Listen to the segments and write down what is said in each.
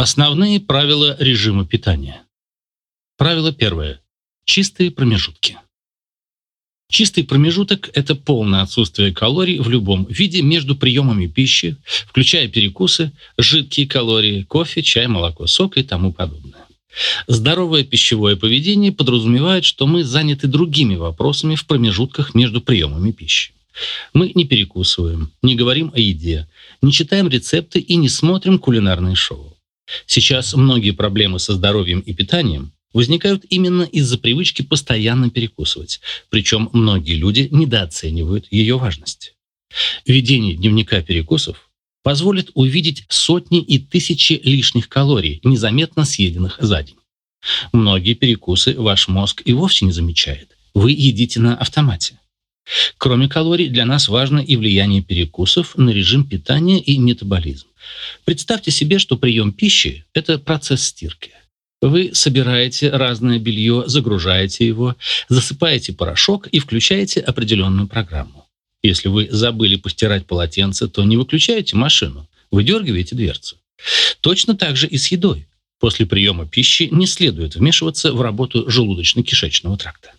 Основные правила режима питания. Правило первое. Чистые промежутки. Чистый промежуток – это полное отсутствие калорий в любом виде между приемами пищи, включая перекусы, жидкие калории, кофе, чай, молоко, сок и тому подобное. Здоровое пищевое поведение подразумевает, что мы заняты другими вопросами в промежутках между приемами пищи. Мы не перекусываем, не говорим о еде, не читаем рецепты и не смотрим кулинарные шоу. Сейчас многие проблемы со здоровьем и питанием возникают именно из-за привычки постоянно перекусывать, причем многие люди недооценивают ее важность. Ведение дневника перекусов позволит увидеть сотни и тысячи лишних калорий, незаметно съеденных за день. Многие перекусы ваш мозг и вовсе не замечает. Вы едите на автомате. Кроме калорий, для нас важно и влияние перекусов на режим питания и метаболизм. Представьте себе, что прием пищи – это процесс стирки. Вы собираете разное белье, загружаете его, засыпаете порошок и включаете определенную программу. Если вы забыли постирать полотенце, то не выключаете машину, выдергиваете дверцу. Точно так же и с едой. После приема пищи не следует вмешиваться в работу желудочно-кишечного тракта.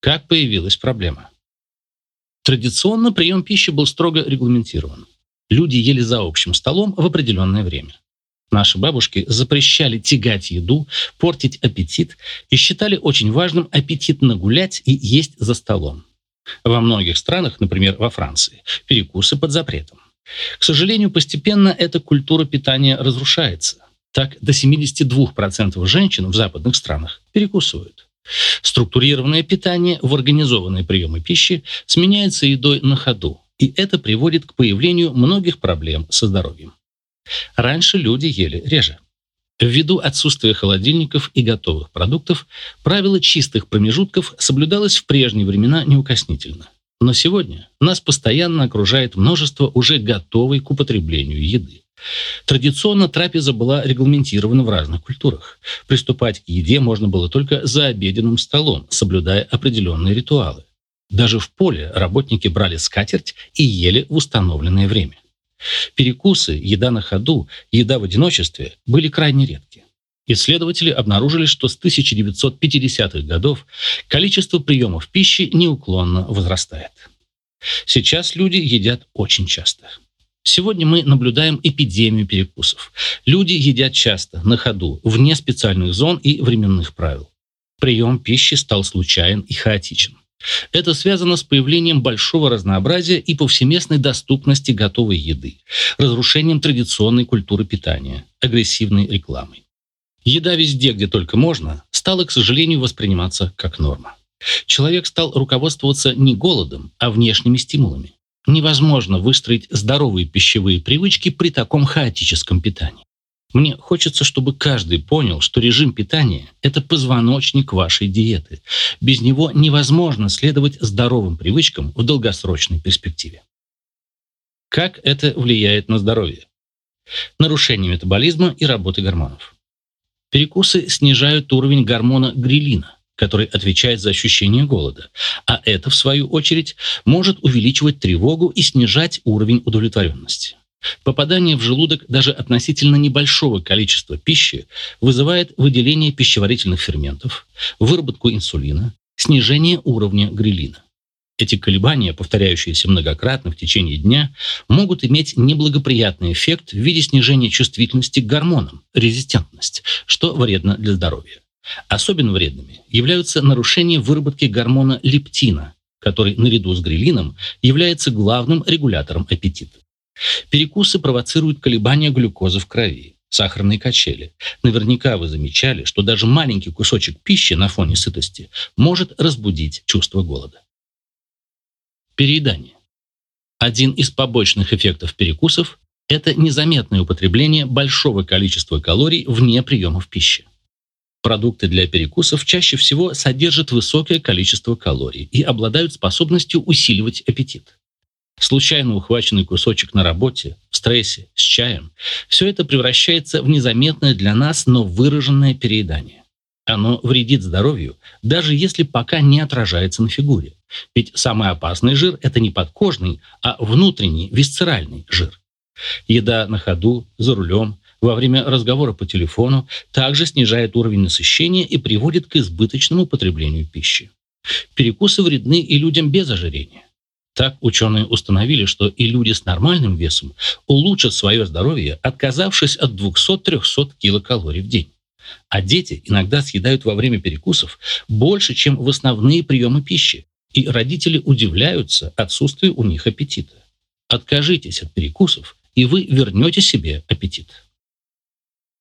Как появилась проблема? Традиционно прием пищи был строго регламентирован. Люди ели за общим столом в определенное время. Наши бабушки запрещали тягать еду, портить аппетит и считали очень важным аппетитно гулять и есть за столом. Во многих странах, например, во Франции, перекусы под запретом. К сожалению, постепенно эта культура питания разрушается. Так, до 72% женщин в западных странах перекусывают. Структурированное питание в организованные приемы пищи сменяется едой на ходу, и это приводит к появлению многих проблем со здоровьем. Раньше люди ели реже. Ввиду отсутствия холодильников и готовых продуктов, правило чистых промежутков соблюдалось в прежние времена неукоснительно. Но сегодня нас постоянно окружает множество уже готовой к употреблению еды. Традиционно трапеза была регламентирована в разных культурах. Приступать к еде можно было только за обеденным столом, соблюдая определенные ритуалы. Даже в поле работники брали скатерть и ели в установленное время. Перекусы, еда на ходу, еда в одиночестве были крайне редки. Исследователи обнаружили, что с 1950-х годов количество приемов пищи неуклонно возрастает. Сейчас люди едят очень часто. Сегодня мы наблюдаем эпидемию перекусов. Люди едят часто, на ходу, вне специальных зон и временных правил. Прием пищи стал случайен и хаотичен. Это связано с появлением большого разнообразия и повсеместной доступности готовой еды, разрушением традиционной культуры питания, агрессивной рекламой. Еда везде, где только можно, стала, к сожалению, восприниматься как норма. Человек стал руководствоваться не голодом, а внешними стимулами. Невозможно выстроить здоровые пищевые привычки при таком хаотическом питании. Мне хочется, чтобы каждый понял, что режим питания – это позвоночник вашей диеты. Без него невозможно следовать здоровым привычкам в долгосрочной перспективе. Как это влияет на здоровье? Нарушение метаболизма и работы гормонов. Перекусы снижают уровень гормона грилина, который отвечает за ощущение голода, а это, в свою очередь, может увеличивать тревогу и снижать уровень удовлетворенности. Попадание в желудок даже относительно небольшого количества пищи вызывает выделение пищеварительных ферментов, выработку инсулина, снижение уровня грилина. Эти колебания, повторяющиеся многократно в течение дня, могут иметь неблагоприятный эффект в виде снижения чувствительности к гормонам, резистентность, что вредно для здоровья. Особенно вредными являются нарушения выработки гормона лептина, который наряду с грилином является главным регулятором аппетита. Перекусы провоцируют колебания глюкозы в крови, сахарные качели. Наверняка вы замечали, что даже маленький кусочек пищи на фоне сытости может разбудить чувство голода. Переедание. Один из побочных эффектов перекусов – это незаметное употребление большого количества калорий вне приемов пищи. Продукты для перекусов чаще всего содержат высокое количество калорий и обладают способностью усиливать аппетит случайно ухваченный кусочек на работе, в стрессе, с чаем, все это превращается в незаметное для нас, но выраженное переедание. Оно вредит здоровью, даже если пока не отражается на фигуре. Ведь самый опасный жир – это не подкожный, а внутренний, висцеральный жир. Еда на ходу, за рулем, во время разговора по телефону также снижает уровень насыщения и приводит к избыточному потреблению пищи. Перекусы вредны и людям без ожирения. Так ученые установили, что и люди с нормальным весом улучшат свое здоровье, отказавшись от 200-300 килокалорий в день. А дети иногда съедают во время перекусов больше, чем в основные приемы пищи, и родители удивляются отсутствию у них аппетита. Откажитесь от перекусов, и вы вернете себе аппетит.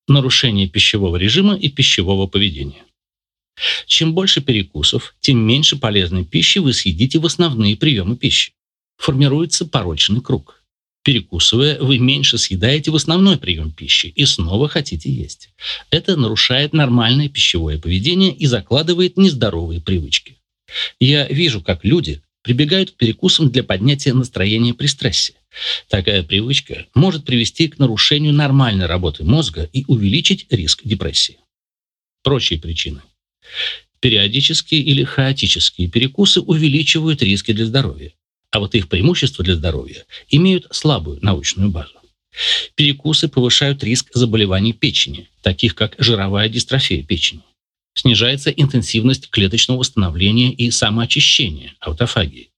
Нарушение пищевого режима и пищевого поведения. Чем больше перекусов, тем меньше полезной пищи вы съедите в основные приемы пищи. Формируется порочный круг. Перекусывая, вы меньше съедаете в основной прием пищи и снова хотите есть. Это нарушает нормальное пищевое поведение и закладывает нездоровые привычки. Я вижу, как люди прибегают к перекусам для поднятия настроения при стрессе. Такая привычка может привести к нарушению нормальной работы мозга и увеличить риск депрессии. Прочие причины. Периодические или хаотические перекусы увеличивают риски для здоровья, а вот их преимущества для здоровья имеют слабую научную базу. Перекусы повышают риск заболеваний печени, таких как жировая дистрофия печени. Снижается интенсивность клеточного восстановления и самоочищения, аутофагии.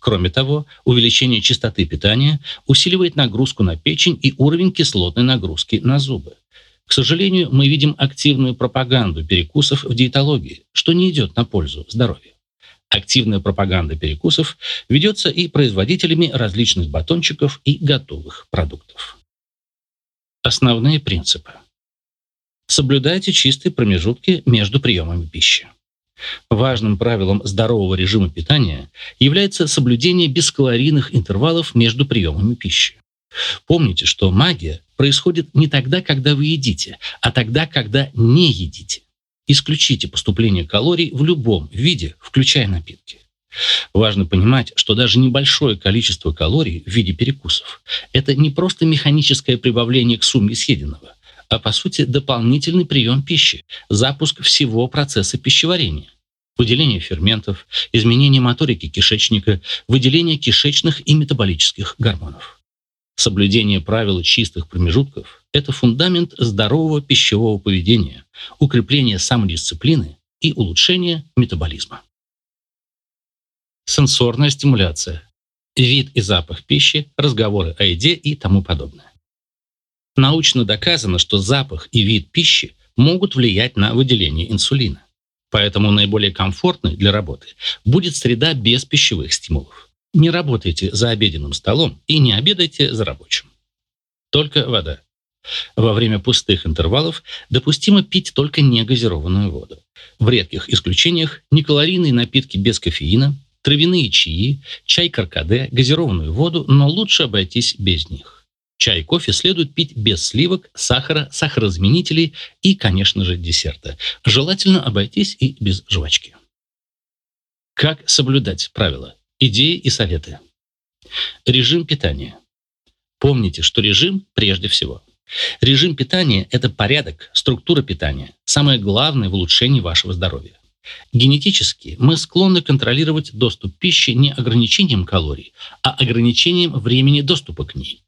Кроме того, увеличение частоты питания усиливает нагрузку на печень и уровень кислотной нагрузки на зубы. К сожалению, мы видим активную пропаганду перекусов в диетологии, что не идет на пользу здоровью. Активная пропаганда перекусов ведется и производителями различных батончиков и готовых продуктов. Основные принципы. Соблюдайте чистые промежутки между приемами пищи. Важным правилом здорового режима питания является соблюдение бескалорийных интервалов между приемами пищи. Помните, что магия происходит не тогда, когда вы едите, а тогда, когда не едите. Исключите поступление калорий в любом виде, включая напитки. Важно понимать, что даже небольшое количество калорий в виде перекусов – это не просто механическое прибавление к сумме съеденного, а по сути дополнительный прием пищи, запуск всего процесса пищеварения выделение ферментов, изменение моторики кишечника, выделение кишечных и метаболических гормонов. Соблюдение правил чистых промежутков – это фундамент здорового пищевого поведения, укрепление самодисциплины и улучшение метаболизма. Сенсорная стимуляция. Вид и запах пищи, разговоры о еде и тому подобное. Научно доказано, что запах и вид пищи могут влиять на выделение инсулина. Поэтому наиболее комфортной для работы будет среда без пищевых стимулов. Не работайте за обеденным столом и не обедайте за рабочим. Только вода. Во время пустых интервалов допустимо пить только негазированную воду. В редких исключениях некалорийные напитки без кофеина, травяные чаи, чай каркаде, газированную воду, но лучше обойтись без них. Чай и кофе следует пить без сливок, сахара, сахарозаменителей и, конечно же, десерта. Желательно обойтись и без жвачки. Как соблюдать правила? Идеи и советы. Режим питания. Помните, что режим прежде всего. Режим питания – это порядок, структура питания, самое главное в улучшении вашего здоровья. Генетически мы склонны контролировать доступ пищи не ограничением калорий, а ограничением времени доступа к ней.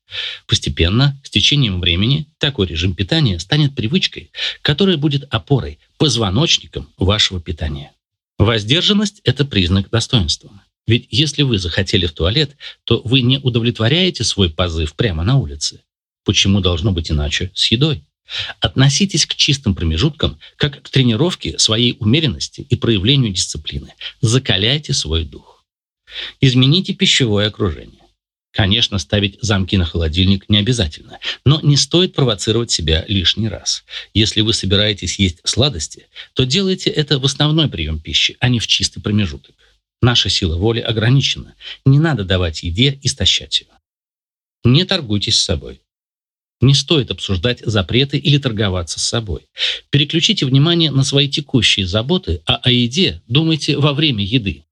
Постепенно, с течением времени, такой режим питания станет привычкой, которая будет опорой, позвоночником вашего питания. Воздержанность – это признак достоинства. Ведь если вы захотели в туалет, то вы не удовлетворяете свой позыв прямо на улице. Почему должно быть иначе с едой? Относитесь к чистым промежуткам как к тренировке своей умеренности и проявлению дисциплины. Закаляйте свой дух. Измените пищевое окружение. Конечно, ставить замки на холодильник не обязательно, но не стоит провоцировать себя лишний раз. Если вы собираетесь есть сладости, то делайте это в основной прием пищи, а не в чистый промежуток. Наша сила воли ограничена. Не надо давать еде истощать ее. Не торгуйтесь с собой. Не стоит обсуждать запреты или торговаться с собой. Переключите внимание на свои текущие заботы, а о еде думайте во время еды.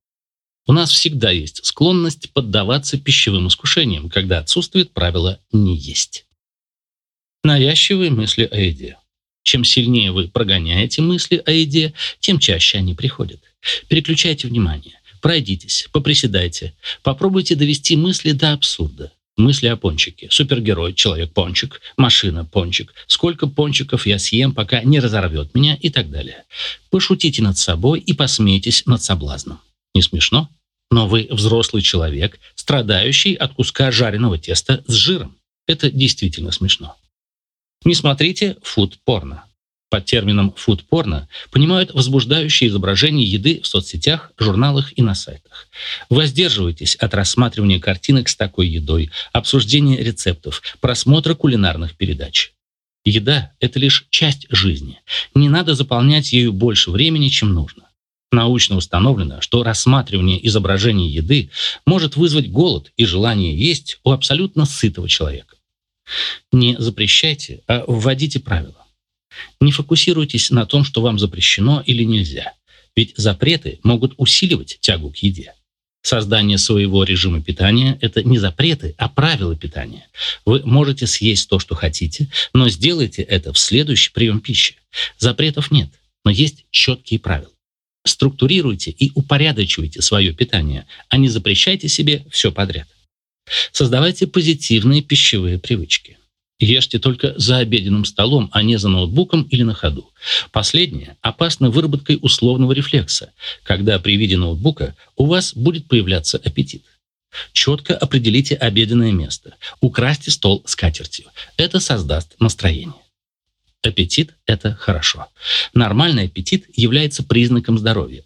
У нас всегда есть склонность поддаваться пищевым искушениям, когда отсутствует правило «не есть». Навязчивые мысли о еде. Чем сильнее вы прогоняете мысли о еде, тем чаще они приходят. Переключайте внимание. Пройдитесь, поприседайте, попробуйте довести мысли до абсурда. Мысли о пончике. Супергерой, человек-пончик, машина-пончик. Сколько пончиков я съем, пока не разорвет меня и так далее. Пошутите над собой и посмейтесь над соблазном. Не смешно? Но вы взрослый человек, страдающий от куска жареного теста с жиром. Это действительно смешно. Не смотрите фуд-порно. Под термином фуд-порно понимают возбуждающие изображения еды в соцсетях, журналах и на сайтах. Воздерживайтесь от рассматривания картинок с такой едой, обсуждения рецептов, просмотра кулинарных передач. Еда – это лишь часть жизни. Не надо заполнять ею больше времени, чем нужно. Научно установлено, что рассматривание изображений еды может вызвать голод и желание есть у абсолютно сытого человека. Не запрещайте, а вводите правила. Не фокусируйтесь на том, что вам запрещено или нельзя, ведь запреты могут усиливать тягу к еде. Создание своего режима питания – это не запреты, а правила питания. Вы можете съесть то, что хотите, но сделайте это в следующий прием пищи. Запретов нет, но есть четкие правила. Структурируйте и упорядочивайте свое питание, а не запрещайте себе все подряд. Создавайте позитивные пищевые привычки. Ешьте только за обеденным столом, а не за ноутбуком или на ходу. Последнее опасно выработкой условного рефлекса, когда при виде ноутбука у вас будет появляться аппетит. Четко определите обеденное место. Украсьте стол скатертью. Это создаст настроение. Аппетит – это хорошо. Нормальный аппетит является признаком здоровья.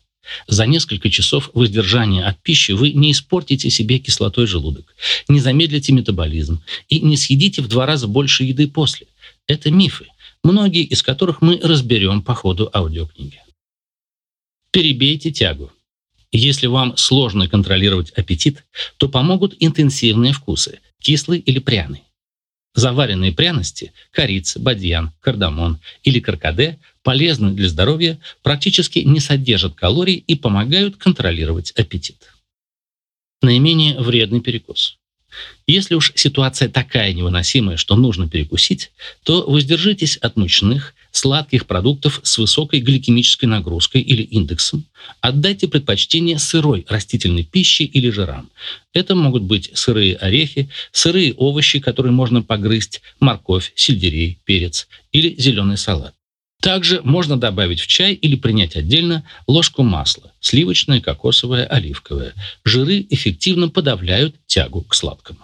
За несколько часов воздержания от пищи вы не испортите себе кислотой желудок, не замедлите метаболизм и не съедите в два раза больше еды после. Это мифы, многие из которых мы разберем по ходу аудиокниги. Перебейте тягу. Если вам сложно контролировать аппетит, то помогут интенсивные вкусы – кислый или пряный. Заваренные пряности – корица, бадьян, кардамон или каркаде – полезны для здоровья, практически не содержат калорий и помогают контролировать аппетит. Наименее вредный перекус. Если уж ситуация такая невыносимая, что нужно перекусить, то воздержитесь от мучных, сладких продуктов с высокой гликемической нагрузкой или индексом. Отдайте предпочтение сырой растительной пище или жирам. Это могут быть сырые орехи, сырые овощи, которые можно погрызть, морковь, сельдерей, перец или зеленый салат. Также можно добавить в чай или принять отдельно ложку масла – сливочное, кокосовое, оливковое. Жиры эффективно подавляют тягу к сладкому.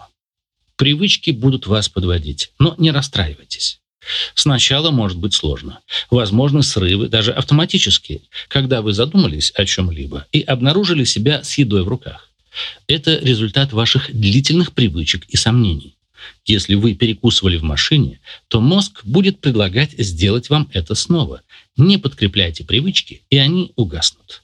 Привычки будут вас подводить, но не расстраивайтесь. Сначала может быть сложно. Возможны срывы, даже автоматические, когда вы задумались о чем-либо и обнаружили себя с едой в руках. Это результат ваших длительных привычек и сомнений. Если вы перекусывали в машине, то мозг будет предлагать сделать вам это снова. Не подкрепляйте привычки, и они угаснут.